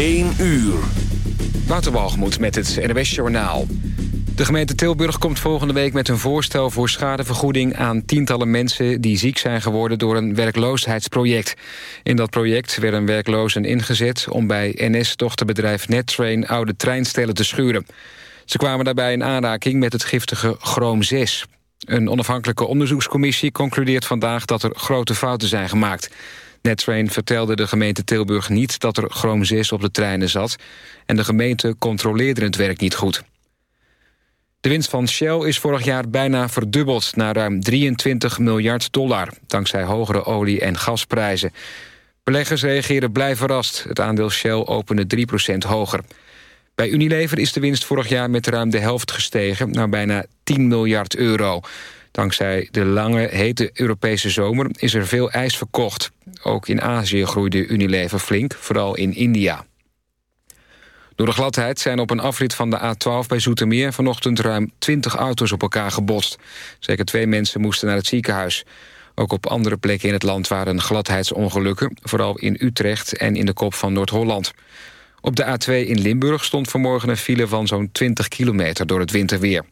1 uur. Waterbalgemoed met het NWS Journaal. De gemeente Tilburg komt volgende week met een voorstel voor schadevergoeding aan tientallen mensen die ziek zijn geworden door een werkloosheidsproject. In dat project werden werklozen ingezet om bij NS-dochterbedrijf NetTrain oude treinstellen te schuren. Ze kwamen daarbij in aanraking met het giftige chroom 6. Een onafhankelijke onderzoekscommissie concludeert vandaag dat er grote fouten zijn gemaakt. NetTrain vertelde de gemeente Tilburg niet dat er chroom 6 op de treinen zat... en de gemeente controleerde het werk niet goed. De winst van Shell is vorig jaar bijna verdubbeld naar ruim 23 miljard dollar... dankzij hogere olie- en gasprijzen. Beleggers reageren blij verrast. Het aandeel Shell opende 3% hoger. Bij Unilever is de winst vorig jaar met ruim de helft gestegen... naar bijna 10 miljard euro. Dankzij de lange, hete Europese zomer is er veel ijs verkocht. Ook in Azië groeide Unilever flink, vooral in India. Door de gladheid zijn op een afrit van de A12 bij Zoetermeer... vanochtend ruim 20 auto's op elkaar gebotst. Zeker twee mensen moesten naar het ziekenhuis. Ook op andere plekken in het land waren gladheidsongelukken... vooral in Utrecht en in de kop van Noord-Holland. Op de A2 in Limburg stond vanmorgen een file van zo'n 20 kilometer door het winterweer.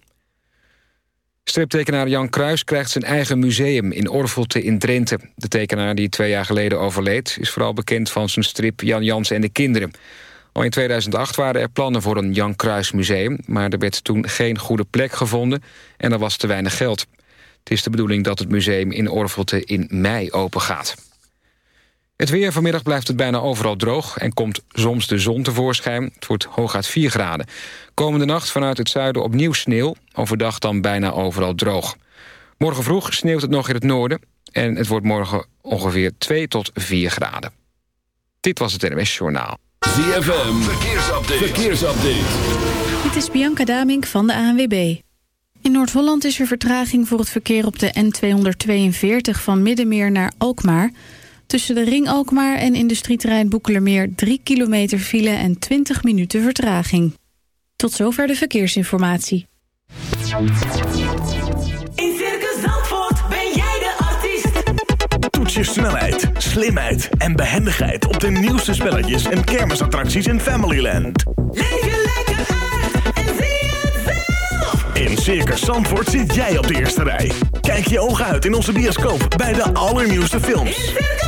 Striptekenaar Jan Kruis krijgt zijn eigen museum in Orvelte in Drenthe. De tekenaar die twee jaar geleden overleed... is vooral bekend van zijn strip Jan Jans en de Kinderen. Al in 2008 waren er plannen voor een Jan Kruis museum... maar er werd toen geen goede plek gevonden en er was te weinig geld. Het is de bedoeling dat het museum in Orvelte in mei open gaat. Het weer vanmiddag blijft het bijna overal droog... en komt soms de zon tevoorschijn. Het wordt hooguit 4 graden. Komende nacht vanuit het zuiden opnieuw sneeuw. Overdag dan bijna overal droog. Morgen vroeg sneeuwt het nog in het noorden... en het wordt morgen ongeveer 2 tot 4 graden. Dit was het NMS Journaal. ZFM, verkeersupdate. verkeersupdate. Dit is Bianca Damink van de ANWB. In Noord-Holland is er vertraging voor het verkeer op de N242... van Middenmeer naar Alkmaar... Tussen de Ring Alkmaar en industrieterrein Boekelermeer 3 kilometer file en 20 minuten vertraging. Tot zover de verkeersinformatie. In Circus Zandvoort ben jij de artiest. Toets je snelheid, slimheid en behendigheid op de nieuwste spelletjes en kermisattracties in Familyland. Leef je lekker uit en zie het zelf. In Circus Zandvoort zit jij op de eerste rij. Kijk je ogen uit in onze bioscoop bij de allernieuwste films. In Circus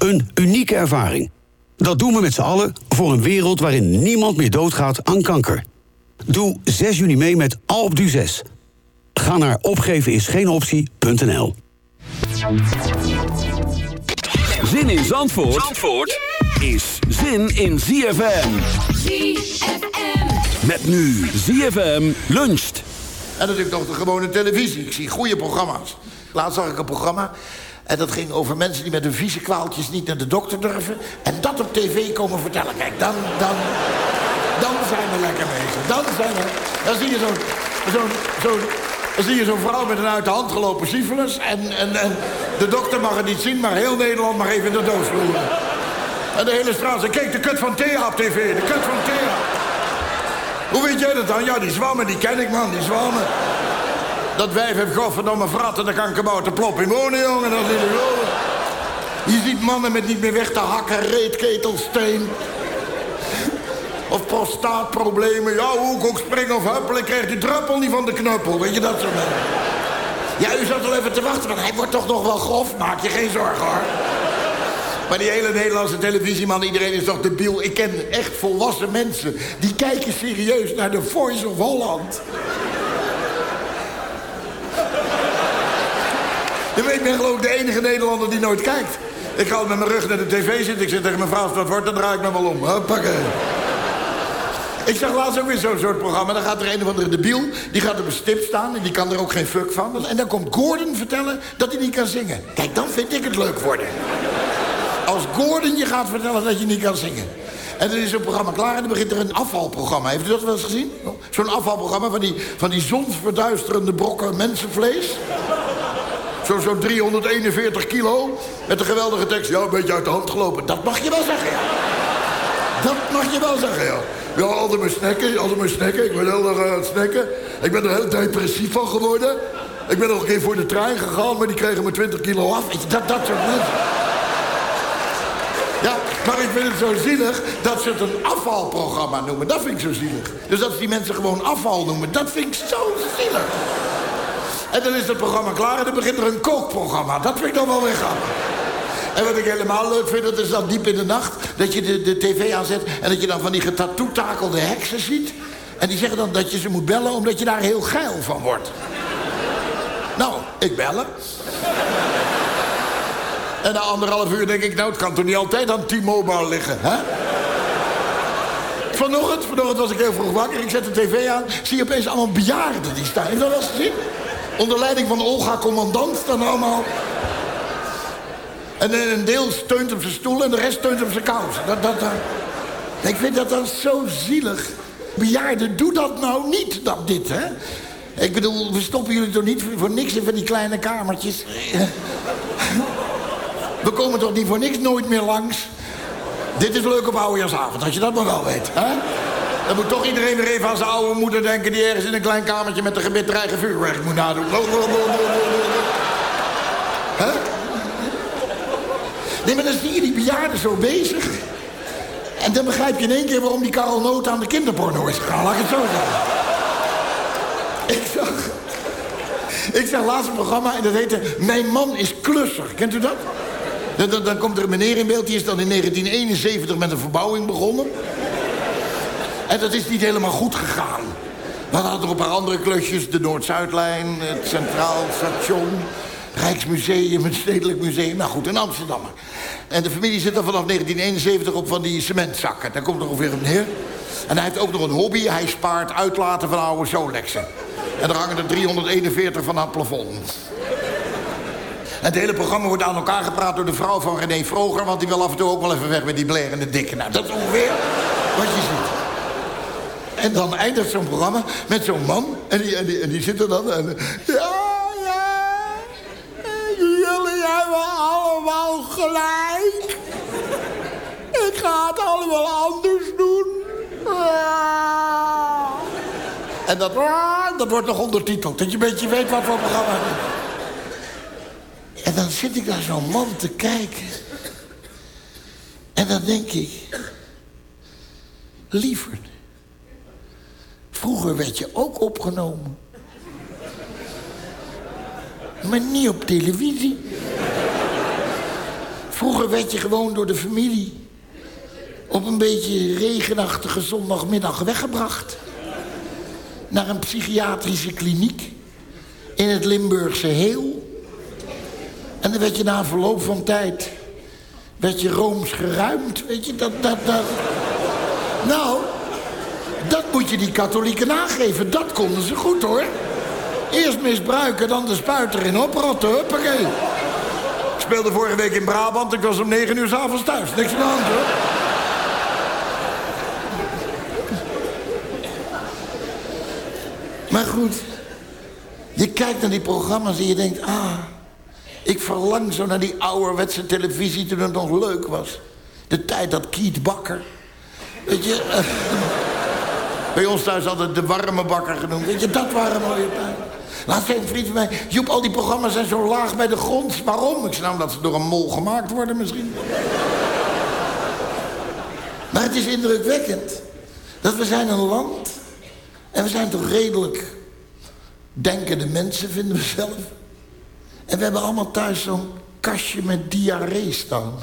Een unieke ervaring. Dat doen we met z'n allen voor een wereld waarin niemand meer doodgaat aan kanker. Doe 6 juni mee met Alpe d'Huez. Ga naar opgevenisgeenoptie.nl Zin in Zandvoort, Zandvoort is zin in ZFM. ZFM. Met nu ZFM luncht. En natuurlijk nog de gewone televisie. Ik zie goede programma's. Laatst zag ik een programma. En dat ging over mensen die met hun vieze kwaaltjes niet naar de dokter durven. En dat op tv komen vertellen. Kijk, dan, dan, Dan zijn we lekker bezig. Dan zijn we... Dan zie je zo'n... Zo'n... Zo'n... Dan zie je zo'n vrouw met een uit de hand gelopen syfilis. En, en, en de dokter mag het niet zien, maar heel Nederland mag even de doos roeren. En de hele straat zegt, kijk, de kut van Thea op tv, de kut van Thea. Hoe weet jij dat dan? Ja, die zwammen, die ken ik, man, die zwammen. Dat wijf heeft godverdomme fratten, daar kan ik hem te plop in wonen, jongen. Dat is niet geloven. Je ziet mannen met niet meer weg te hakken, reetketelsteen. Of prostaatproblemen. Ja, hoe ook spring of huppel, ik krijg die druppel niet van de knuppel. Weet je, dat soort dingen. Ja, u zat al even te wachten, want hij wordt toch nog wel grof. Maak je geen zorgen, hoor. Maar die hele Nederlandse televisieman, iedereen is toch debiel. Ik ken echt volwassen mensen die kijken serieus naar de Voice of Holland. Je weet, ik ben geloof ik de enige Nederlander die nooit kijkt. Ik ga met mijn rug naar de tv zitten. Ik zeg tegen mijn vrouw, dat wordt, dan draai ik me wel om. Pakken. Ik zag laatst ook weer zo'n soort programma. Dan gaat er een of andere debiel, die gaat op een stip staan... en die kan er ook geen fuck van. En dan komt Gordon vertellen dat hij niet kan zingen. Kijk, dan vind ik het leuk worden. Als Gordon je gaat vertellen dat je niet kan zingen. En dan is zo'n programma klaar en dan begint er een afvalprogramma. Heeft u dat wel eens gezien? Zo'n afvalprogramma van die, van die zonsverduisterende brokken mensenvlees. Zo'n zo 341 kilo. Met een geweldige tekst. Ja, een beetje uit de hand gelopen. Dat mag je wel zeggen, ja. Dat mag je wel zeggen, ja. Ja, altijd mijn snacken, altijd mijn snacken. Ik ben heel erg aan het snacken. Ik ben er heel depressief van geworden. Ik ben nog een keer voor de trein gegaan, maar die kregen me 20 kilo af. Dat, dat soort mensen. Ja, maar ik vind het zo zielig dat ze het een afvalprogramma noemen. Dat vind ik zo zielig. Dus dat ze die mensen gewoon afval noemen, dat vind ik zo zielig. En dan is het programma klaar en dan begint er een kookprogramma. Dat vind ik dan wel weer grappig. En wat ik helemaal leuk vind, dat is dan diep in de nacht... dat je de, de tv aanzet en dat je dan van die getatoetakelde heksen ziet. En die zeggen dan dat je ze moet bellen omdat je daar heel geil van wordt. Nou, ik bellen. En na anderhalf uur denk ik, nou, het kan toch niet altijd aan T-Mobile liggen, hè? Vanochtend, vanochtend was ik heel vroeg wakker. Ik zet de tv aan, zie je opeens allemaal bejaarden die staan. Je dat eens gezien? Onder leiding van Olga Commandant dan allemaal... En een deel steunt op zijn stoel en de rest steunt op zijn kousen. Dat, dat, dat. Ik vind dat dan zo zielig. Bejaarden, doe dat nou niet, dat dit, hè? Ik bedoel, we stoppen jullie toch niet voor niks in van die kleine kamertjes? We komen toch niet voor niks nooit meer langs? Dit is leuk op oudejaarsavond, als je dat nog wel weet, hè? Dan moet toch iedereen weer even aan zijn oude moeder denken... die ergens in een klein kamertje met een gebit vuurwerk moet nadoen. Hè? Nee, maar dan zie je die bejaarden zo bezig. En dan begrijp je in één keer waarom die Karel Noot aan de kinderporno is gegaan. Laat ik het zo zeggen. Ik zag... Ik zag laatst een programma en dat heette Mijn man is klusser. Kent u dat? Dan, dan komt er een meneer in beeld, die is dan in 1971 met een verbouwing begonnen. En dat is niet helemaal goed gegaan. We hadden er een paar andere klusjes, de Noord-Zuidlijn, het Centraal Station... Rijksmuseum, het Stedelijk Museum, nou goed, in Amsterdam. En de familie zit er vanaf 1971 op van die cementzakken. Daar komt er ongeveer op neer. En hij heeft ook nog een hobby. Hij spaart uitlaten van oude Solexen. En er hangen er 341 van aan het plafond. Het hele programma wordt aan elkaar gepraat door de vrouw van René Vroger... want die wil af en toe ook wel even weg met die blerende dikke. Nou, dat is ongeveer wat je ziet. En dan eindigt zo'n programma met zo'n man. En die, die zit er dan. En, ja, ja. Jullie hebben allemaal gelijk. Ik ga het allemaal anders doen. Ah. En dat, ah, dat wordt nog ondertiteld. Dat je een beetje weet wat voor programma het is. En dan zit ik naar zo'n man te kijken. En dan denk ik... Lieverd. Vroeger werd je ook opgenomen. Maar niet op televisie. Vroeger werd je gewoon door de familie... op een beetje regenachtige zondagmiddag weggebracht. Naar een psychiatrische kliniek. In het Limburgse Heel. En dan werd je na verloop van tijd... werd je rooms geruimd. Weet je, dat... dat, dat. Nou, moet je die katholieken nageven. Dat konden ze goed, hoor. Eerst misbruiken, dan de spuit erin oprotten. Huppakee. Ik speelde vorige week in Brabant. Ik was om negen uur s'avonds thuis. Niks aan de hand, hoor. Maar goed, je kijkt naar die programma's en je denkt... ah, ik verlang zo naar die ouderwetse televisie toen het nog leuk was. De tijd dat Kiet Bakker... Weet je... eh, bij ons thuis altijd de warme bakker genoemd. Weet je, dat waren mooie tijden. Laatst zei een vriend van mij... Joep, al die programma's zijn zo laag bij de grond. Waarom? Ik zei nou, omdat ze door een mol gemaakt worden misschien. Maar het is indrukwekkend. Dat we zijn een land... En we zijn toch redelijk... Denkende mensen, vinden we zelf. En we hebben allemaal thuis zo'n kastje met diarree staan.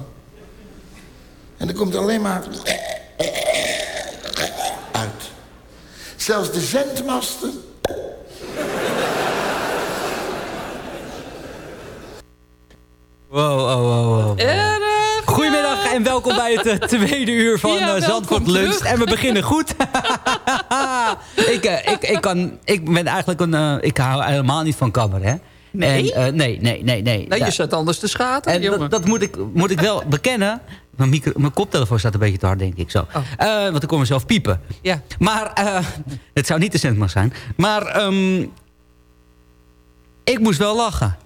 En er komt alleen maar... Zelfs de zendmasten... Wow, wow, wow, wow. Goedemiddag en welkom bij het eh, tweede uur van Ja, eh, Zandvoort Lunch. En we beginnen goed. ik, eh, ik, ik, kan, ik ben eigenlijk een... ik hou helemaal niet van. Nee? En, eh, nee, nee, nee, nee. Nou, Ja. je zat anders te schaten, En jongen. dat, dat moet, ik, moet ik wel bekennen. Mijn, micro, mijn koptelefoon staat een beetje te hard, denk ik zo. Oh. Eh, want ik kon mezelf piepen. Ja. Maar eh, het zou niet de centmas zijn. Maar ehm, ik moest wel lachen.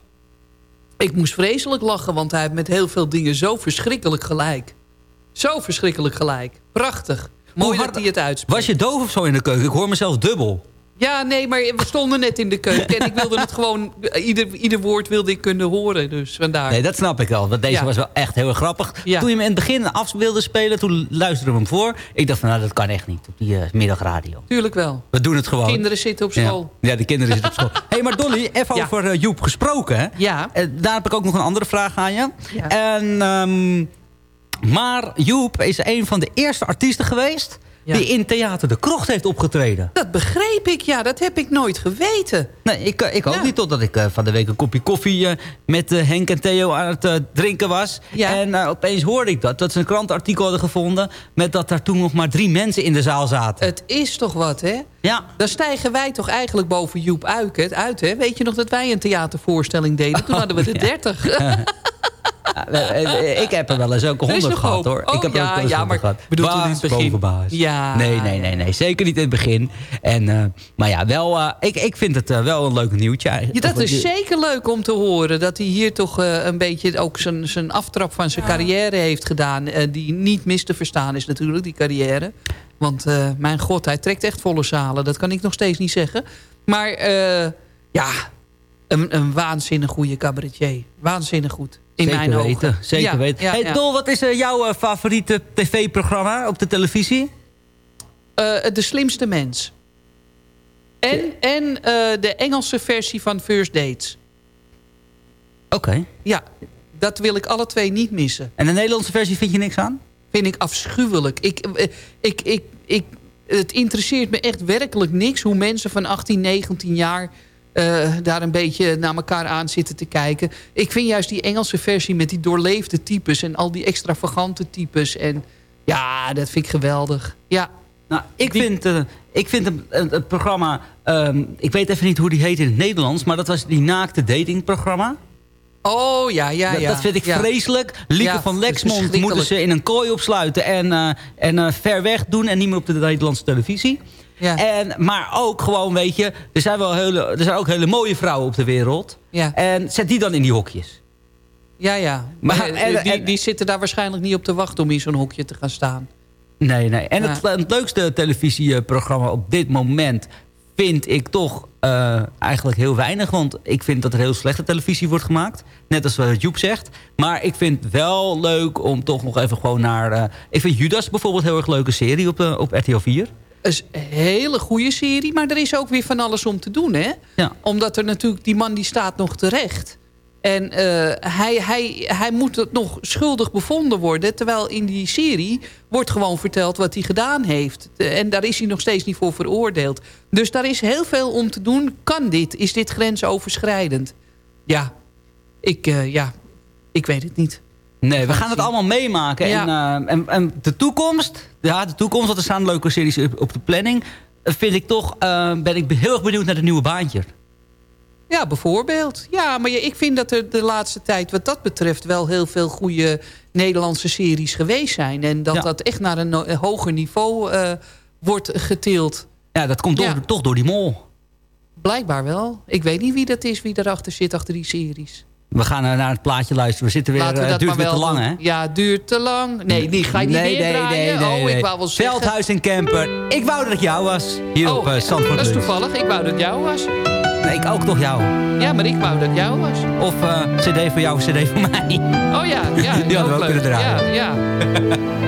Ik moest vreselijk lachen, want hij heeft met heel veel dingen zo verschrikkelijk gelijk. Zo verschrikkelijk gelijk. Prachtig. Mooi Hoe dat hij het uitspreekt. Was je doof of zo in de keuken? Ik hoor mezelf dubbel. Ja, nee, maar we stonden net in de keuken. en ik wilde het gewoon... Ieder, ieder woord wilde ik kunnen horen, dus vandaar. Nee, dat snap ik wel. Want deze Ja. was wel echt heel erg grappig. Ja. Toen je hem in het begin af wilde spelen, toen luisterde we hem voor. Ik dacht van, nou, dat kan echt niet op die eh, middagradio. Tuurlijk wel. We doen het gewoon. Kinderen zitten op school. Ja, de kinderen zitten op school. Hé, hey, maar Dolly, even over eh, Joep gesproken. Hè? Ja. Eh, daar heb ik ook nog een andere vraag aan je. Ja. En, ehm, maar Joep is een van de eerste artiesten geweest... Die in Theater de Krocht heeft opgetreden. Dat begreep ik, ja. Dat heb ik nooit geweten. Nee, ik, eh, ik ook Ja. niet, totdat ik eh, van de week een kopje koffie eh, met Henk en Theo aan het drinken was. Ja. En opeens hoorde ik dat, dat ze een krantenartikel hadden gevonden... met dat daar toen nog maar drie mensen in de zaal zaten. Het is toch wat, hè? ja, Dan stijgen wij toch eigenlijk boven Joep Uiken uit, hè? Weet je nog dat wij een theatervoorstelling deden? Toen hadden we de 30. Eh, eh, ik heb er wel eens ook Er honderd gehad, hoop. hoor. Oh, ik heb er ja, ook wel ja, 100 maar gehad. bedoelt u in het Baas begin? boven baas. Ja. Nee, nee, nee, nee. Zeker niet in het begin. En, maar ja, wel, ik, ik vind het eh, wel een leuk nieuwtje. Ja, eigenlijk. dat Of, is zeker leuk om te horen. Dat hij hier toch eh, een beetje ook zijn, zijn aftrap van zijn carrière heeft gedaan. eh, die niet mis te verstaan is natuurlijk, die carrière. Want eh, mijn god, hij trekt echt volle zalen. Dat kan ik nog steeds niet zeggen. Maar eh, ja, een, een waanzinnig goede cabaretier. Waanzinnig goed. In zeker mijn weten, ogen. Zeker Ja, weten. ja, hey, ja. Dol, wat is eh, jouw eh, favoriete tv-programma op de televisie? Eh, de slimste mens. En, en eh, de Engelse versie van First Dates. Oké. Ja, dat wil ik alle twee niet missen. En de Nederlandse versie vind je niks aan? Vind ik afschuwelijk. Ik, eh, ik, ik, ik, het interesseert me echt werkelijk niks... hoe mensen van 18, 19 jaar... eh, daar een beetje naar elkaar aan zitten te kijken. Ik vind juist die Engelse versie met die doorleefde types... en al die extravagante types. En ja, dat vind ik geweldig. Ja, Nou, ik Die- vind, eh, ik vind het, het- het programma... ehm, ik weet even niet hoe die heet in het Nederlands... maar dat was die naakte datingprogramma. Oh, ja, ja, ja. Dat vind ik ja. vreselijk. Lieke Ja, van Lexmond moeten ze in een kooi opsluiten... en, eh, en eh, ver weg doen en niet meer op de Nederlandse televisie. Ja. En, maar ook gewoon, weet je... Er zijn, wel hele, er zijn ook hele mooie vrouwen op de wereld. Ja. En zet die dan in die hokjes. Ja, ja. Maar- eh, en- die, en- die zitten daar waarschijnlijk niet op te wachten... om in zo'n hokje te gaan staan. Nee, nee. En het, het leukste televisieprogramma op dit moment vind ik toch eh, eigenlijk heel weinig. Want ik vind dat er heel slechte televisie wordt gemaakt. Net als wat Joep zegt. Maar ik vind het wel leuk om toch nog even gewoon naar... eh, ik vind Judas bijvoorbeeld een heel erg leuke serie op, de, op RTL 4. Het is een hele goede serie, maar er is ook weer van alles om te doen, hè? Ja. Omdat er natuurlijk, die man die staat nog terecht. En eh, hij, hij, hij moet het nog schuldig bevonden worden. Terwijl in die serie wordt gewoon verteld wat hij gedaan heeft. En daar is hij nog steeds niet voor veroordeeld. Dus daar is heel veel om te doen. Kan dit? Is dit grensoverschrijdend? Ja, ik, eh, ja, ik weet het niet. Nee, we gaan het allemaal meemaken. Ja. En, eh, en, en de toekomst, ja, de toekomst, want er staan leuke series op de planning. eh, Vind ik toch, eh, ben ik heel erg benieuwd naar de nieuwe baantje. Ja, bijvoorbeeld. Ja, maar je- ik vind dat er de laatste tijd wat dat betreft... wel heel veel goede Nederlandse series geweest zijn. En dat Ja. dat echt naar een no- hoger niveau eh, wordt getild. Ja, dat komt door- Ja. toch door die mol. Blijkbaar wel. Ik weet niet wie dat is, wie erachter zit, achter die series. We gaan naar het plaatje luisteren. We zitten weer, we eh, het duurt weer te lang, hè? Ja, het duurt te lang. Nee, die ga je niet nee, meer nee, nee, nee, oh, nee. ik wou wel zeggen... Veldhuis en Camper. Ik wou dat ik jou was. Hier op uh, Zandvoort dat is toevallig. Ik wou dat jou was. Nee, ik ook toch jou. Ja, maar ik wou dat jou was. Of uh, cd voor jou, cd voor mij. Oh ja, ja. Die hadden we ook leuk. kunnen draaien. Ja, ja.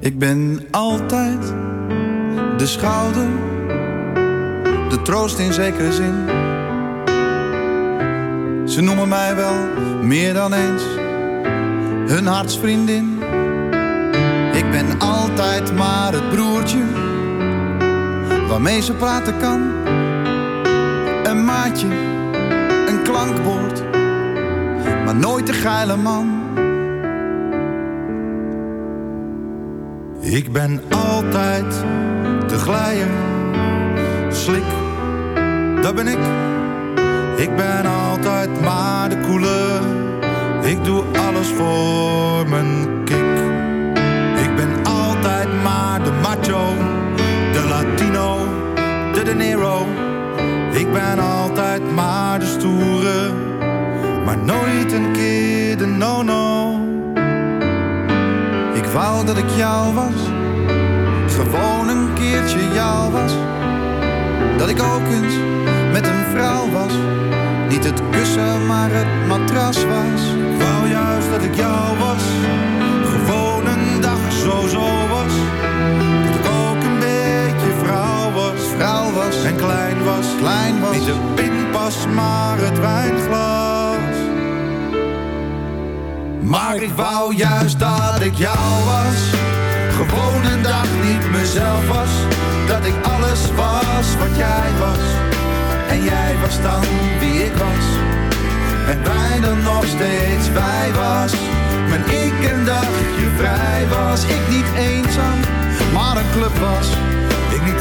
Ik ben altijd de schouder, de troost in zekere zin. Ze noemen mij wel meer dan eens hun hartsvriendin. Ik ben altijd maar het broertje waarmee ze praten kan. Een maatje, een klankwoord, maar nooit de geile man. Ik ben altijd de glijer, slik, dat ben ik. Ik ben altijd maar de koele, ik doe alles voor mijn kick. De de nero. Ik ben altijd maar de stoere, maar nooit een keer de no-no. Ik wou dat ik jou was, gewoon een keertje jou was. Dat ik ook eens met een vrouw was, niet het kussen maar het matras was. Ik wou juist dat ik jou was, gewoon een dag zo zo was. Vrouw was, en klein was, klein was. Niet de pinpas maar het wijnglas. Maar ik wou juist dat ik jou was. Gewoon een dag niet mezelf was. Dat ik alles was wat jij was. En jij was dan wie ik was. En wij dan nog steeds wij was. Maar ik een dagje vrij was. Ik niet eenzaam, maar een club was.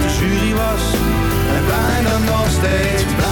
de jury was. En bijna nog steeds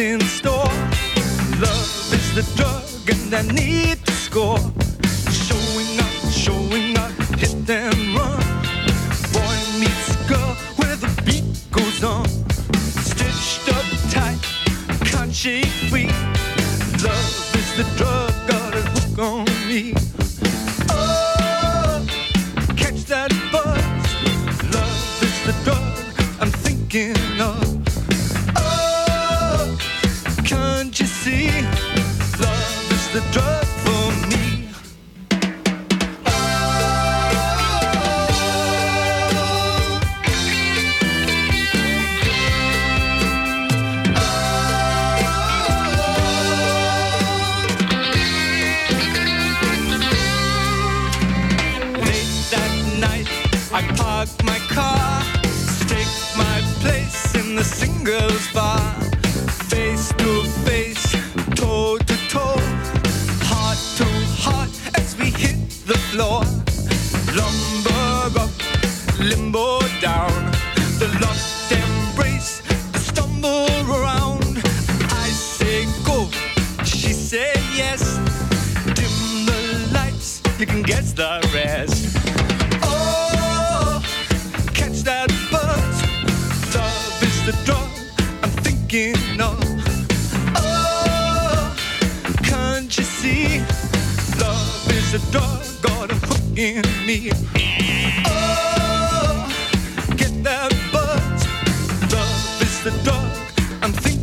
in store. Love is the drug, and I need to score.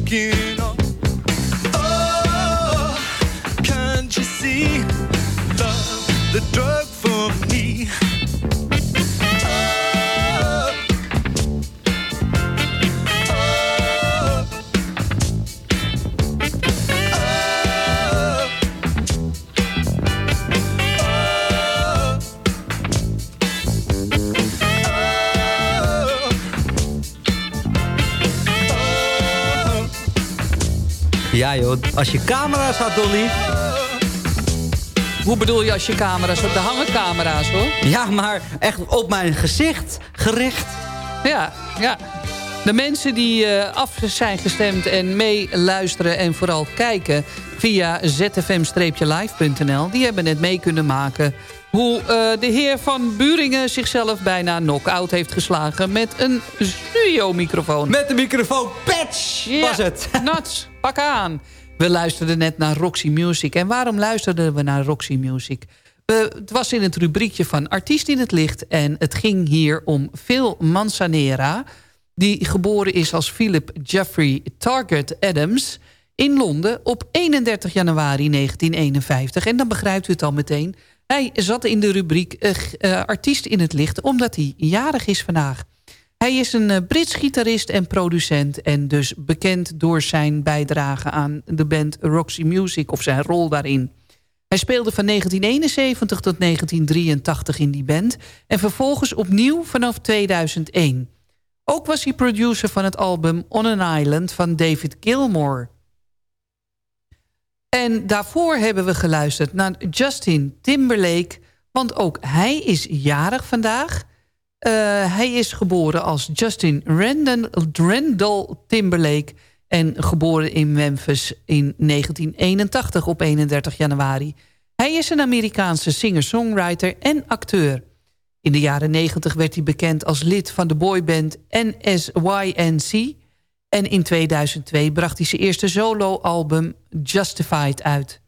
Thinking of. Oh, can't you see? Love, the drug for me. Ja joh, als je camera's had, Dolly. Hoe bedoel je als je camera's? De hangen camera's hoor. Ja, maar echt op mijn gezicht gericht. Ja, ja. De mensen die eh, af zijn gestemd en meeluisteren en vooral kijken via zfm-live.nl... die hebben net mee kunnen maken hoe eh, de heer van Buringen zichzelf bijna knock-out heeft geslagen... met een studiomicrofoon. Met de microfoon patch was het. Nats, aan. We luisterden net naar Roxy Music. En waarom luisterden we naar Roxy Music? We, het was in het rubriekje van Artiest in het Licht... en het ging hier om Phil Manzanera... die geboren is als Philip Jeffrey Target Adams... in Londen op 31 januari 1951. En dan begrijpt u het al meteen... Hij zat in de rubriek eh, eh, Artiest in het Licht... omdat hij jarig is vandaag. Hij is een uh, Brits gitarist en producent... en dus bekend door zijn bijdrage aan de band Roxy Music... of zijn rol daarin. Hij speelde van 1971 tot 1983 in die band... en vervolgens opnieuw vanaf 2001. Ook was hij producer van het album On an Island van David Gilmour... En daarvoor hebben we geluisterd naar Justin Timberlake... want ook hij is jarig vandaag. Uh, hij is geboren als Justin Randall, Randall Timberlake... en geboren in Memphis in 1981 op 31 januari. Hij is een Amerikaanse singer-songwriter en acteur. In de jaren 90 werd hij bekend als lid van de boyband NSYNC... En in 2002 bracht hij zijn eerste soloalbum Justified uit.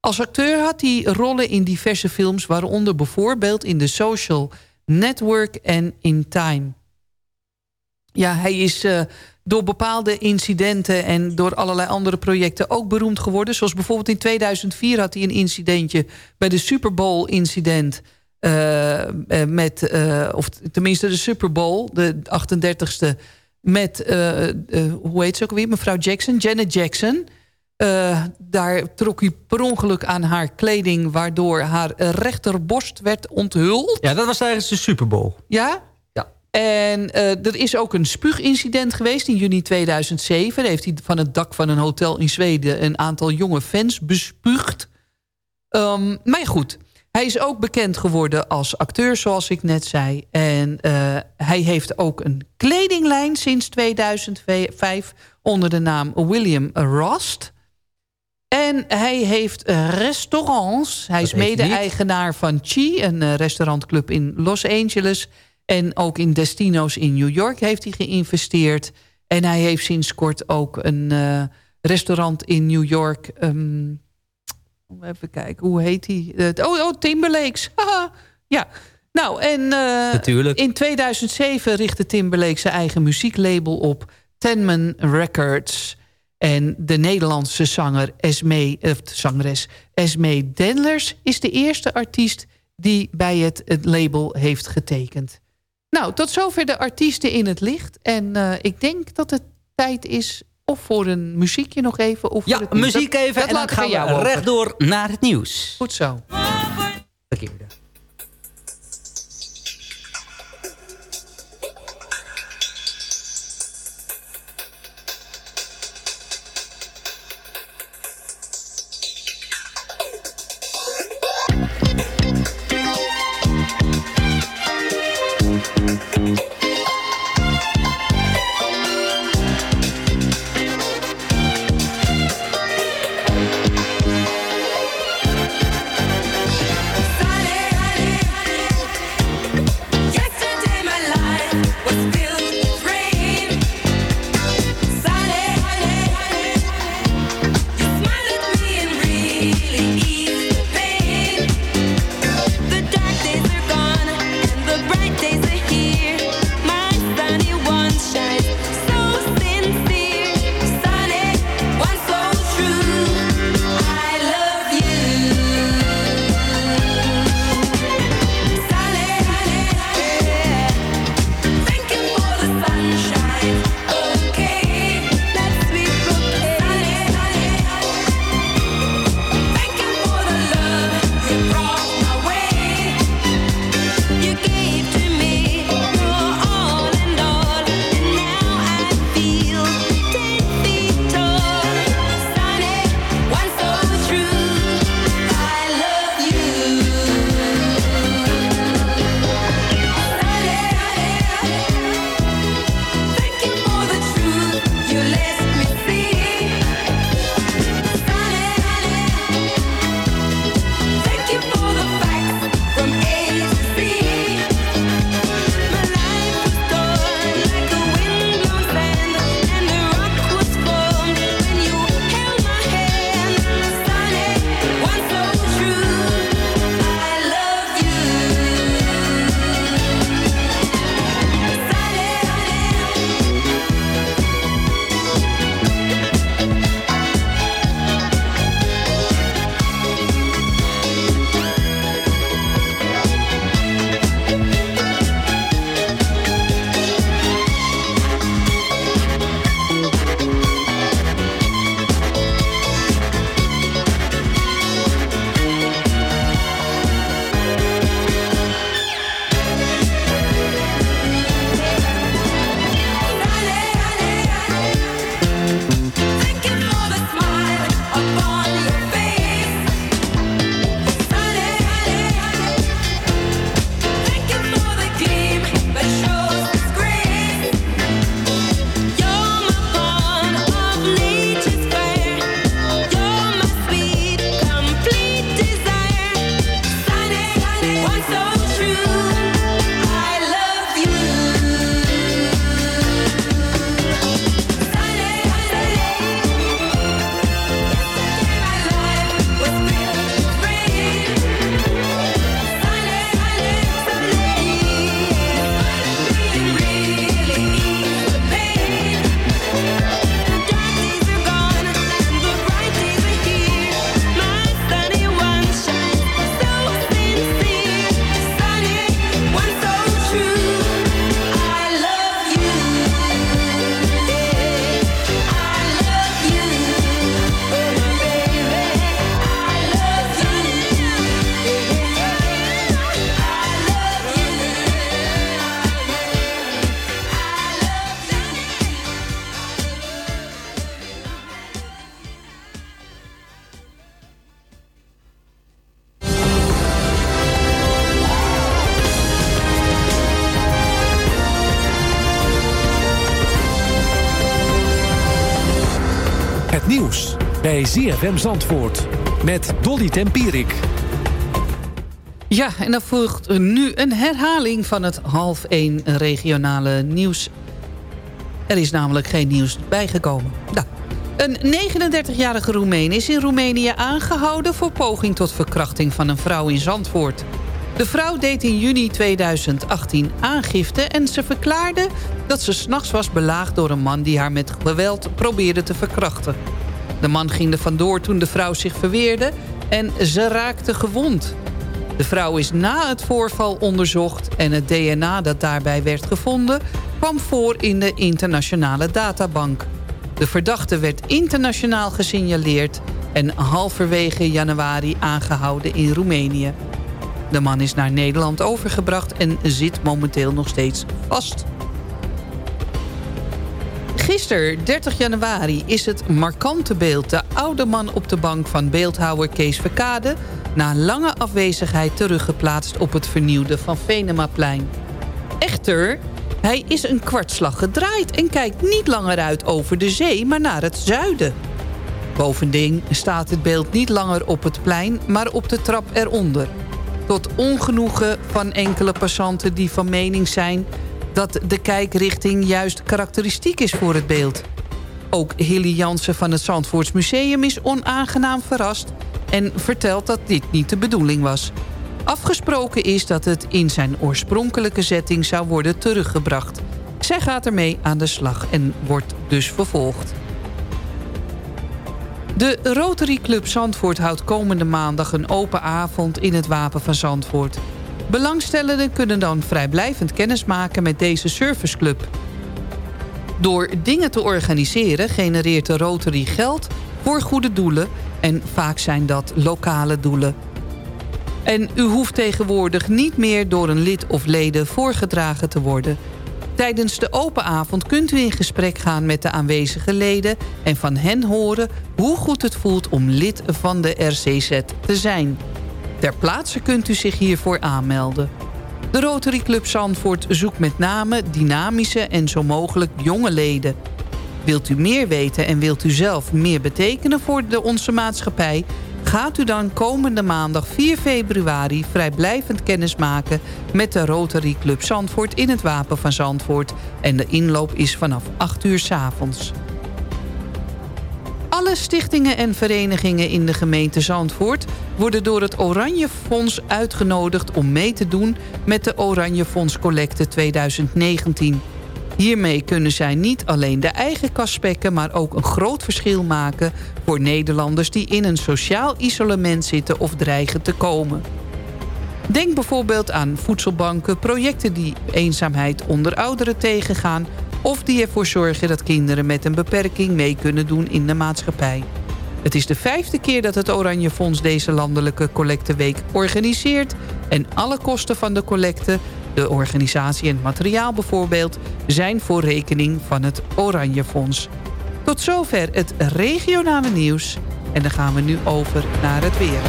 Als acteur had hij rollen in diverse films... waaronder bijvoorbeeld in The Social Network en In Time. Ja, hij is uh, door bepaalde incidenten en door allerlei andere projecten ook beroemd geworden. Zoals bijvoorbeeld in 2004 had hij een incidentje bij de Super Bowl incident... Uh, uh, met, of tenminste de Super Bowl, de 38ste met, hoe heet ze ook weer, mevrouw Jackson, Janet Jackson. Uh, daar trok hij per ongeluk aan haar kleding... waardoor haar rechterborst werd onthuld. Ja, dat was tijdens de Super Bowl. Ja? Ja. En er is ook een spuugincident geweest in juni 2007. Daar heeft hij van het dak van een hotel in Zweden... een aantal jonge fans bespuugd. Um, maar goed... Hij is ook bekend geworden als acteur, zoals ik net zei. En uh, hij heeft ook een kledinglijn sinds 2005 onder de naam William Rost. En hij heeft restaurants. Hij is mede-eigenaar van Chi, een restaurantclub in Los Angeles. En ook in Destino's in New York heeft hij geïnvesteerd. En hij heeft sinds kort ook een uh, restaurant in New York... Um, Even kijken, hoe heet hij? Oh, oh Timberlakes. ja. Nou, en uh, in 2007 richtte Timberlake zijn eigen muzieklabel op. Tenman Records. En de Nederlandse zanger Esme, of zangeres Esme Denlers... is de eerste artiest die bij het, het label heeft getekend. Nou, tot zover de artiesten in het licht. En uh, ik denk dat het tijd is of voor een muziekje nog even. Of ja, voor het muziek even dat en dan gaan we rechtdoor naar het nieuws. Goed zo. Het bij ZFM Zandvoort met Dolly Tempierik. Ja, en dan volgt nu een herhaling van het half 1 regionale nieuws. Er is namelijk geen nieuws bijgekomen. Nou, een 39-jarige Roemeen is in Roemenië aangehouden... voor poging tot verkrachting van een vrouw in Zandvoort. De vrouw deed in juni 2018 aangifte en ze verklaarde... dat ze s'nachts was belaagd door een man die haar met geweld probeerde te verkrachten. De man ging er vandoor toen de vrouw zich verweerde en ze raakte gewond. De vrouw is na het voorval onderzocht en het DNA dat daarbij werd gevonden... kwam voor in de internationale databank. De verdachte werd internationaal gesignaleerd... en halverwege januari aangehouden in Roemenië. De man is naar Nederland overgebracht en zit momenteel nog steeds vast. Gisteren, 30 januari, is het markante beeld... de oude man op de bank van beeldhouwer Kees Verkade... na lange afwezigheid teruggeplaatst op het vernieuwde Van Venemaplein. Echter, hij is een kwartslag gedraaid... en kijkt niet langer uit over de zee, maar naar het zuiden. Bovendien staat het beeld niet langer op het plein, maar op de trap eronder. Tot ongenoegen van enkele passanten die van mening zijn dat de kijkrichting juist karakteristiek is voor het beeld. Ook Hilly Jansen van het Zandvoorts Museum is onaangenaam verrast... en vertelt dat dit niet de bedoeling was. Afgesproken is dat het in zijn oorspronkelijke zetting zou worden teruggebracht. Zij gaat ermee aan de slag en wordt dus vervolgd. De Rotary Club Zandvoort houdt komende maandag een open avond in het Wapen van Zandvoort. Belangstellenden kunnen dan vrijblijvend kennismaken met deze serviceclub. Door dingen te organiseren genereert de Rotary geld voor goede doelen... en vaak zijn dat lokale doelen. En u hoeft tegenwoordig niet meer door een lid of leden voorgedragen te worden... Tijdens de open avond kunt u in gesprek gaan met de aanwezige leden... en van hen horen hoe goed het voelt om lid van de RCZ te zijn. Ter plaatse kunt u zich hiervoor aanmelden. De Rotary Club Zandvoort zoekt met name dynamische en zo mogelijk jonge leden. Wilt u meer weten en wilt u zelf meer betekenen voor de onze maatschappij... gaat u dan komende maandag 4 februari vrijblijvend kennismaken... met de Rotary Club Zandvoort in het Wapen van Zandvoort. En de inloop is vanaf 8 uur s avonds. Alle stichtingen en verenigingen in de gemeente Zandvoort... worden door het Oranje Fonds uitgenodigd om mee te doen... met de Oranje Fonds Collecte 2019. Hiermee kunnen zij niet alleen de eigen kas spekken... maar ook een groot verschil maken voor Nederlanders... die in een sociaal isolement zitten of dreigen te komen. Denk bijvoorbeeld aan voedselbanken, projecten die eenzaamheid onder ouderen tegengaan of die ervoor zorgen dat kinderen met een beperking mee kunnen doen in de maatschappij. Het is de vijfde keer dat het Oranje Fonds deze landelijke collecteweek organiseert... en alle kosten van de collecte, de organisatie en het materiaal bijvoorbeeld... zijn voor rekening van het Oranje Fonds. Tot zover het regionale nieuws. En dan gaan we nu over naar het weer.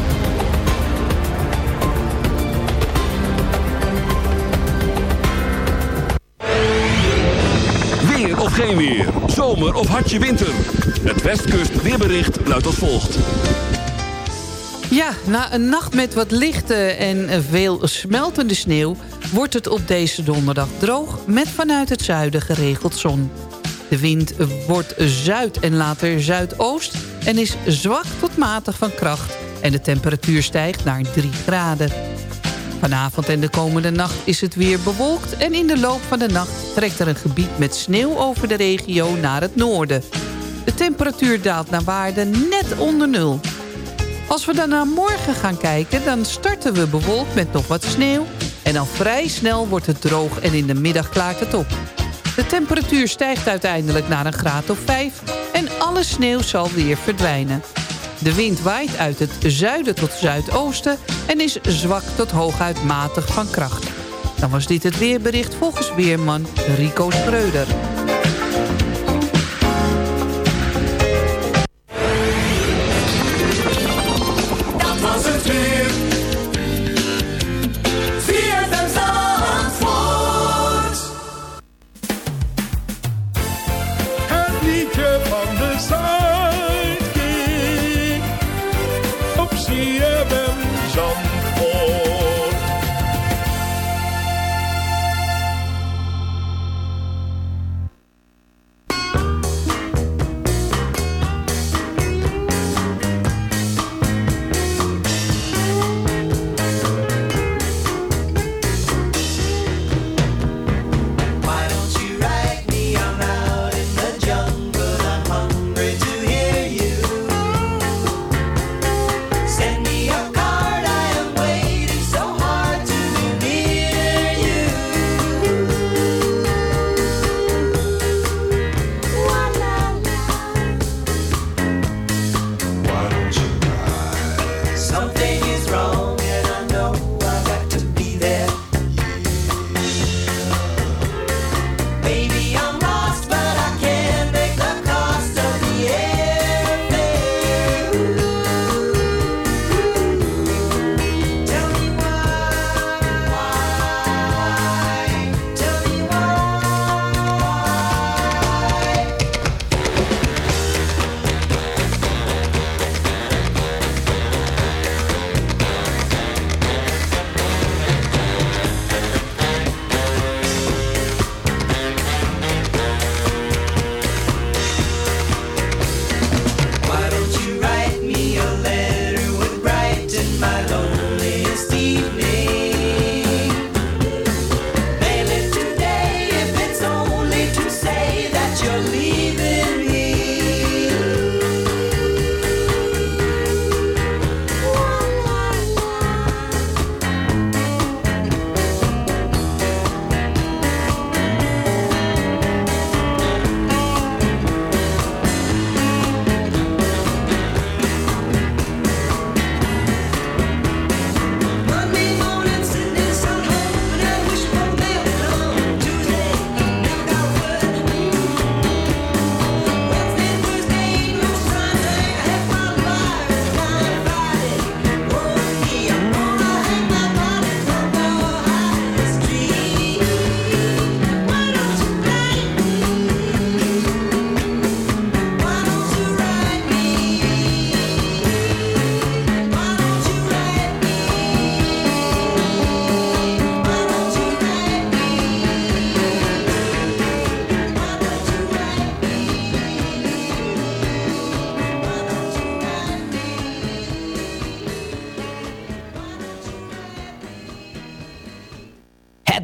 Zomer of hartje winter. Het Westkust weerbericht luidt als volgt. Ja, na een nacht met wat lichte en veel smeltende sneeuw... wordt het op deze donderdag droog met vanuit het zuiden geregeld zon. De wind wordt zuid en later zuidoost en is zwak tot matig van kracht... en de temperatuur stijgt naar 3 graden. Vanavond en de komende nacht is het weer bewolkt... en in de loop van de nacht trekt er een gebied met sneeuw over de regio naar het noorden. De temperatuur daalt naar waarde net onder nul. Als we dan naar morgen gaan kijken, dan starten we bewolkt met nog wat sneeuw... en al vrij snel wordt het droog en in de middag klaart het op. De temperatuur stijgt uiteindelijk naar een graad of 5... en alle sneeuw zal weer verdwijnen. De wind waait uit het zuiden tot zuidoosten en is zwak tot hooguit matig van kracht. Dan was dit het weerbericht volgens weerman Rico Schreuder.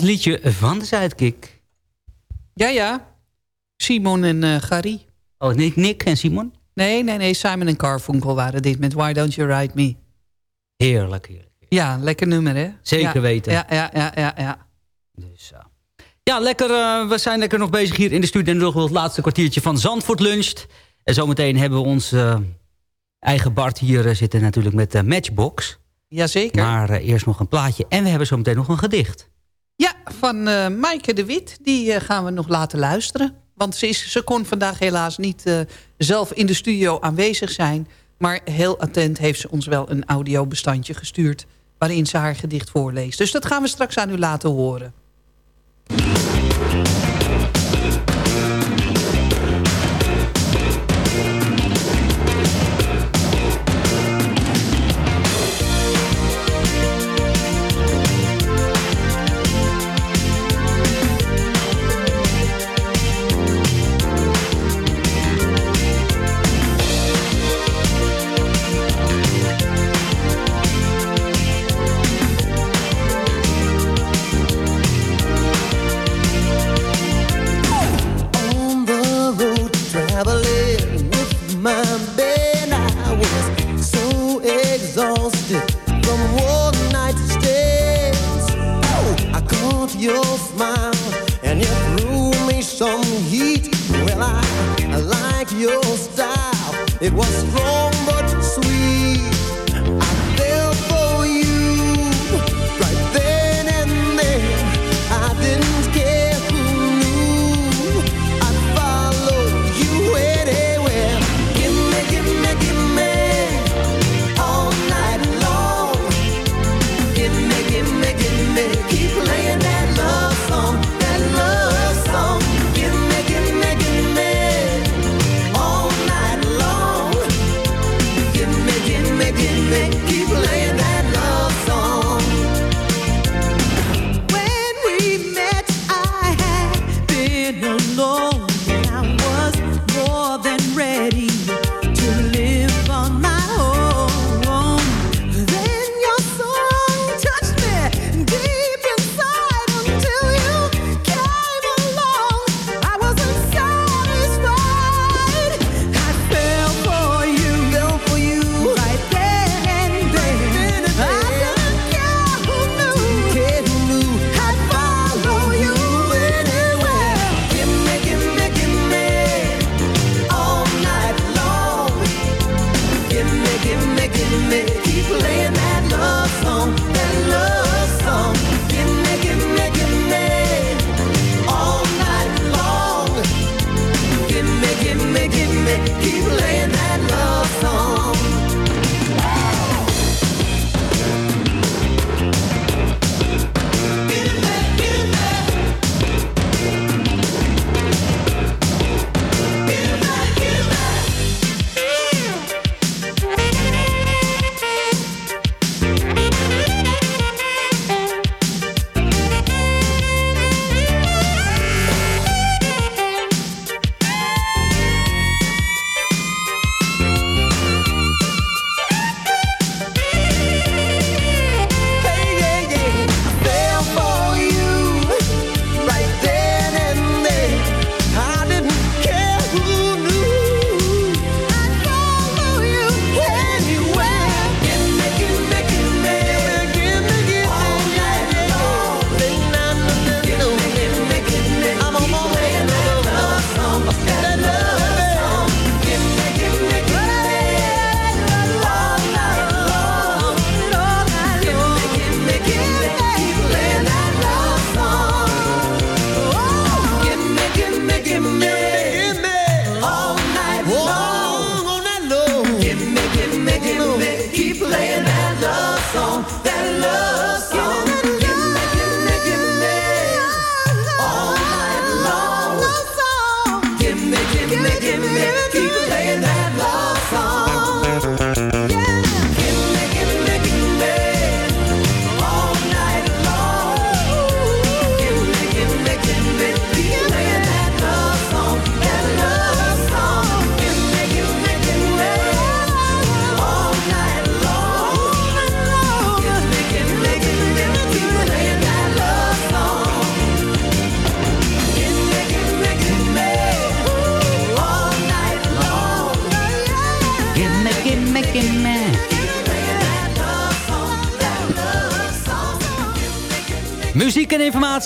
Liedje van de Sidekick. Ja, ja. Simon en uh, Gary. Oh, Nick, Nick en Simon? Nee, nee, nee. Simon en Carfunkel waren dit met Why Don't You Ride Me. Heerlijk, heerlijk. Ja, lekker nummer, hè? Zeker ja, weten. Ja, ja, ja, ja. ja. Dus, uh. Ja, lekker. Uh, we zijn lekker nog bezig hier in de studio. En nog wel het laatste kwartiertje van Zandvoort Luncht. En zometeen hebben we ons eigen Bart hier zitten natuurlijk met de Matchbox. Jazeker. Maar eerst nog een plaatje. En we hebben zometeen nog een gedicht. Ja, van uh, Maaike de Wit. Die uh, gaan we nog laten luisteren. Want ze, is, ze kon vandaag helaas niet uh, zelf in de studio aanwezig zijn. Maar heel attent heeft ze ons wel een audiobestandje gestuurd... waarin ze haar gedicht voorleest. Dus dat gaan we straks aan u laten horen.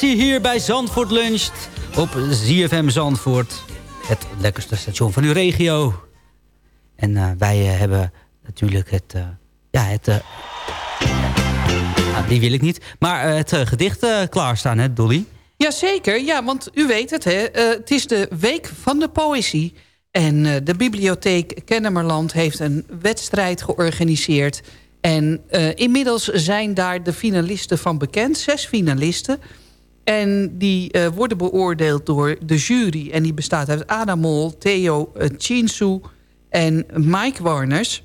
Hier bij Zandvoort Luncht op ZFM Zandvoort. Het lekkerste station van uw regio. En uh, wij uh, hebben natuurlijk het... Uh, ja, het... Nou, die wil ik niet. Maar het gedicht klaarstaan, hè, Dolly? Jazeker, ja, want u weet het, hè. het is de Week van de Poëzie. En de bibliotheek Kennemerland heeft een wedstrijd georganiseerd... En inmiddels zijn daar de finalisten van bekend. Zes finalisten. En die uh, worden beoordeeld door de jury. En die bestaat uit Adam Mol, Theo uh, Chinsu en Mike Warners.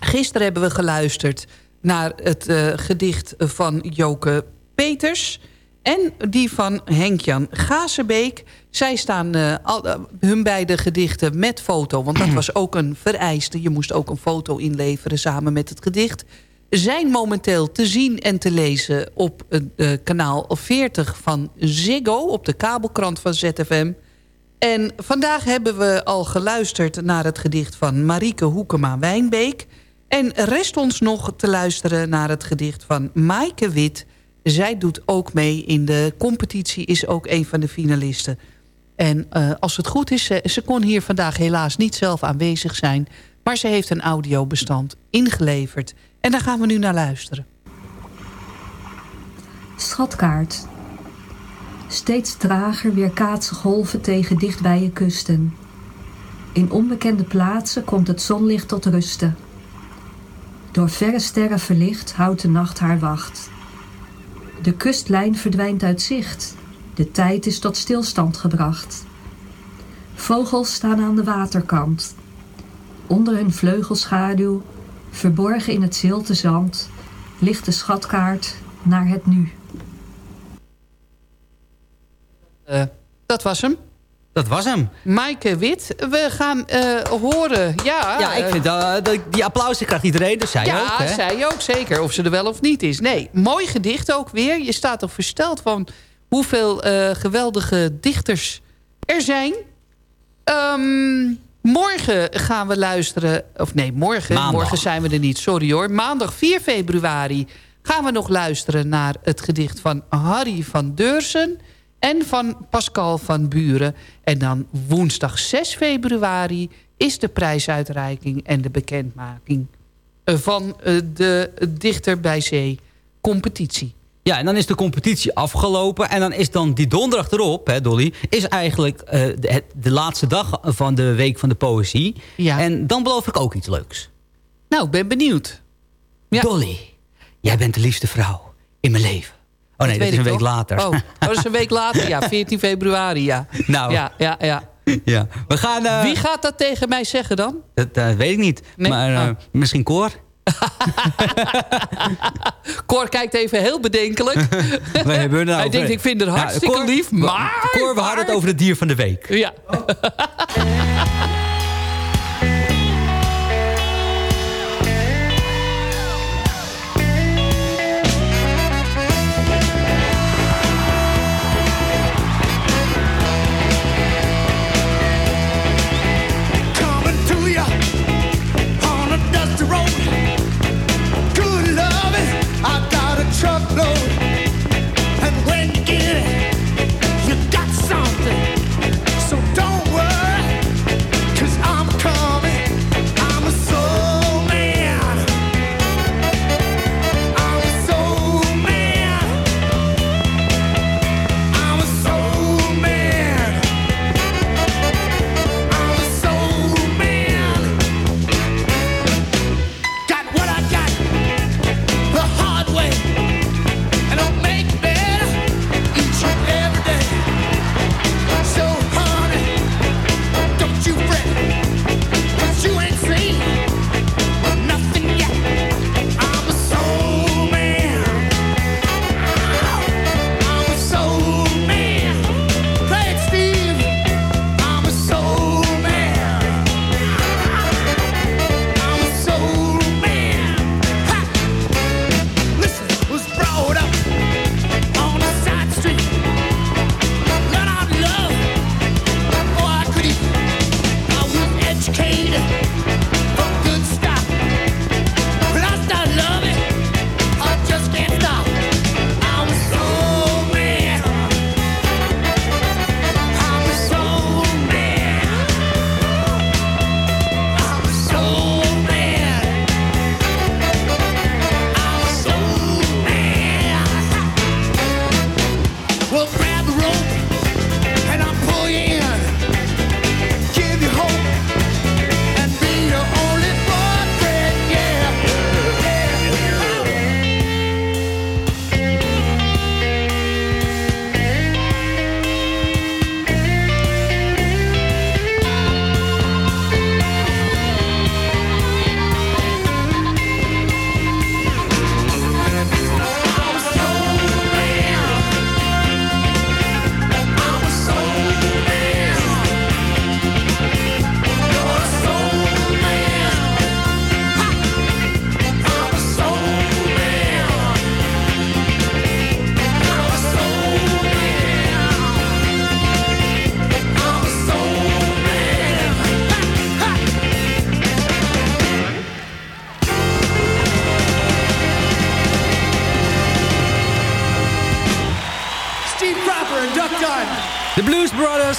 Gisteren hebben we geluisterd naar het gedicht van Joke Peters... en die van Henk-Jan Gazenbeek. Zij staan uh, al, uh, hun beide gedichten met foto. Want dat was ook een vereiste. Je moest ook een foto inleveren samen met het gedicht. Zijn momenteel te zien en te lezen op uh, kanaal 40 van Ziggo. Op de kabelkrant van ZFM. En vandaag hebben we al geluisterd naar het gedicht van Marieke Hoekema-Wijnbeek. En rest ons nog te luisteren naar het gedicht van Maaike Wit. Zij doet ook mee in de competitie, is ook een van de finalisten... En uh, als het goed is, ze, kon hier vandaag helaas niet zelf aanwezig zijn... maar ze heeft een audiobestand ingeleverd. En daar gaan we nu naar luisteren. Schatkaart. Steeds trager weerkaatsen golven tegen dichtbije kusten. In onbekende plaatsen komt het zonlicht tot rusten. Door verre sterren verlicht houdt de nacht haar wacht. De kustlijn verdwijnt uit zicht de tijd is tot stilstand gebracht. Vogels staan aan de waterkant. Onder hun vleugelschaduw, verborgen in het zilte zand, ligt de schatkaart naar het nu. Uh, dat was hem. Dat was hem. Maaike Wit, we gaan uh, horen. Ja, ja, ik vind dat, uh, die applaus krijgt iedereen, dus zij ja, ook. Ja, zij ook, zeker. Of ze er wel of niet is. Nee, mooi gedicht ook weer. Je staat toch versteld van hoeveel uh, geweldige dichters er zijn. Um, morgen gaan we luisteren... Of nee, morgen. Maandag. Morgen zijn we er niet, sorry hoor. Maandag 4 februari gaan we nog luisteren naar het gedicht van Harry van Deursen... en van Pascal van Buren. En dan woensdag 6 februari is de prijsuitreiking en de bekendmaking... van de Dichter bij Zee competitie. Ja, en dan is de competitie afgelopen. En dan is dan die donderdag erop, hè Dolly... is eigenlijk uh, de, de, laatste dag van de Week van de Poëzie. Ja. En dan beloof ik ook iets leuks. Nou, ik ben benieuwd. Ja. Dolly, jij bent de liefste vrouw in mijn leven. Oh nee, dat, dat is een week toch? later. Oh, dat is een week later, ja. 14 februari, ja. Nou. Ja, ja, ja. ja. We gaan, uh, Wie gaat dat tegen mij zeggen dan? Dat uh, weet ik niet. Nee? Maar Oh. misschien Cor? Cor kijkt even heel bedenkelijk. We hebben het nou Hij over- denkt, ik vind het Ja, hartstikke Cor- lief, maar... Cor, we hadden het over het dier van de week. Ja. Coming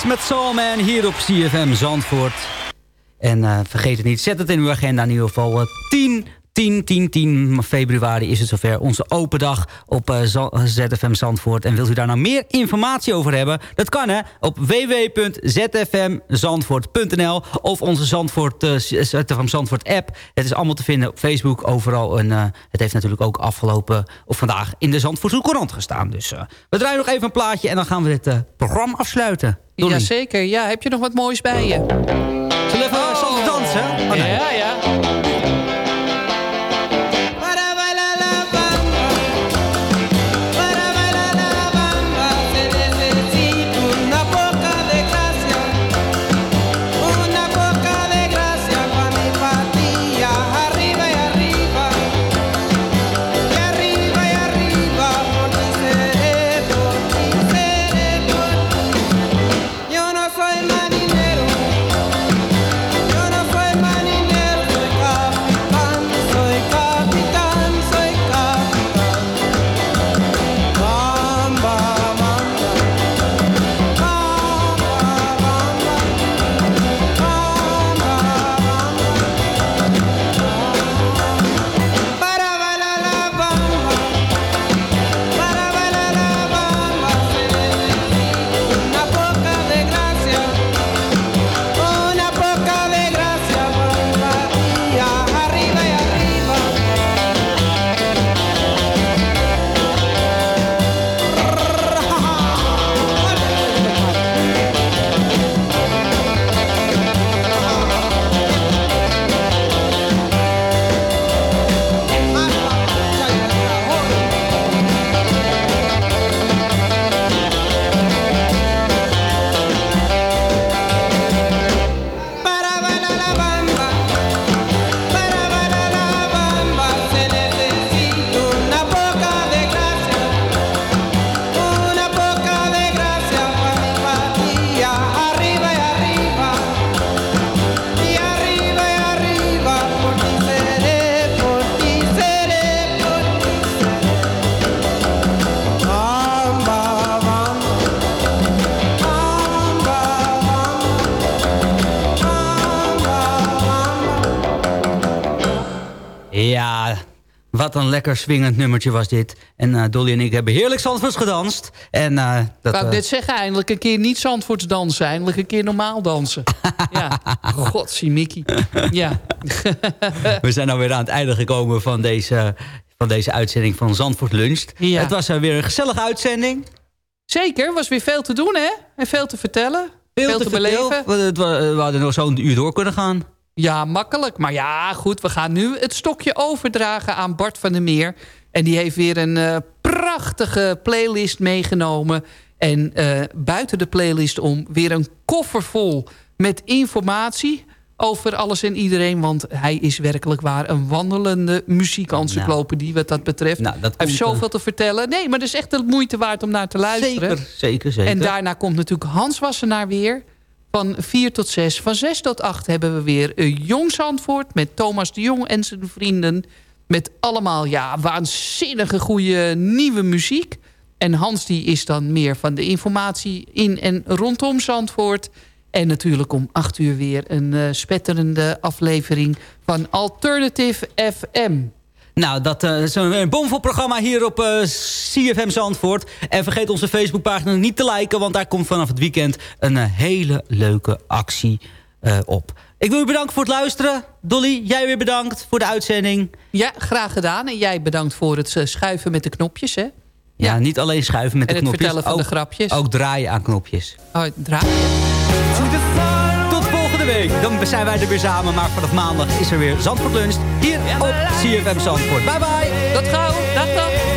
met Soul Man hier op CFM Zandvoort. En uh, vergeet het niet, zet het in uw agenda in ieder geval. Uh, 10 10, 10, 10 februari is het zover. Onze open dag op uh, ZFM Zandvoort. En wilt u daar nou meer informatie over hebben? Dat kan hè, op www.zfmzandvoort.nl of onze Zandvoort, uh, ZFM Zandvoort app. Het is allemaal te vinden op Facebook overal. En uh, het heeft natuurlijk ook afgelopen, of vandaag, in de Zandvoortse Courant gestaan. Dus we draaien nog even een plaatje en dan gaan we dit programma afsluiten. Jazeker, ja. Heb je nog wat moois bij je? Zullen we even oh. dansen? Oh, nee. Ja, ja. Wat een lekker swingend nummertje was dit. En uh, Dolly en ik hebben heerlijk Zandvoorts gedanst. En, uh, dat, Wou ik net zeggen, eindelijk een keer niet Zandvoorts dansen. Eindelijk een keer normaal dansen. ja, godsie Mickey. ja. We zijn alweer aan het einde gekomen van deze, van deze uitzending van Zandvoort Lunch. Ja. Het was weer een gezellige uitzending. Zeker, was weer veel te doen hè? En veel te vertellen. Veel, veel te, te beleven. We, we hadden nog zo'n uur door kunnen gaan. Ja, makkelijk. Maar ja, goed, we gaan nu het stokje overdragen aan Bart van der Meer. En die heeft weer een uh, prachtige playlist meegenomen. En uh, buiten de playlist om weer een koffer vol met informatie over alles en iedereen. Want hij is werkelijk waar een wandelende muziekencyclopedie nou, wat dat betreft. Nou, dat hij heeft zoveel te vertellen. Nee, maar het is echt de moeite waard om naar te luisteren. Zeker, zeker, zeker. En daarna komt natuurlijk Hans Wassenaar weer... Van 4 tot 6. Van 6 tot 8 hebben we weer een Jong Zandvoort... met Thomas de Jong en zijn vrienden. Met allemaal ja, waanzinnige goede nieuwe muziek. En Hans die is dan meer van de informatie in en rondom Zandvoort. En natuurlijk om 8 uur weer een uh, spetterende aflevering van Alternative FM. Nou, dat uh, is een bomvol programma hier op uh, eh, CFM Zandvoort. En vergeet onze Facebookpagina niet te liken... want daar komt vanaf het weekend een uh, hele leuke actie op. Ik wil u bedanken voor het luisteren. Dolly, jij weer bedankt voor de uitzending. Ja, graag gedaan. En jij bedankt voor het schuiven met de knopjes, hè? Ja, ja. niet alleen schuiven met en de knopjes. En het vertellen van ook, de grapjes. Ook draaien aan knopjes. Oh, draaien? Week. Dan zijn wij er weer samen. Maar vanaf maandag is er weer Zandvoort Lunch. Hier op CFM Zandvoort. Bye bye. Tot gauw. Dag dag.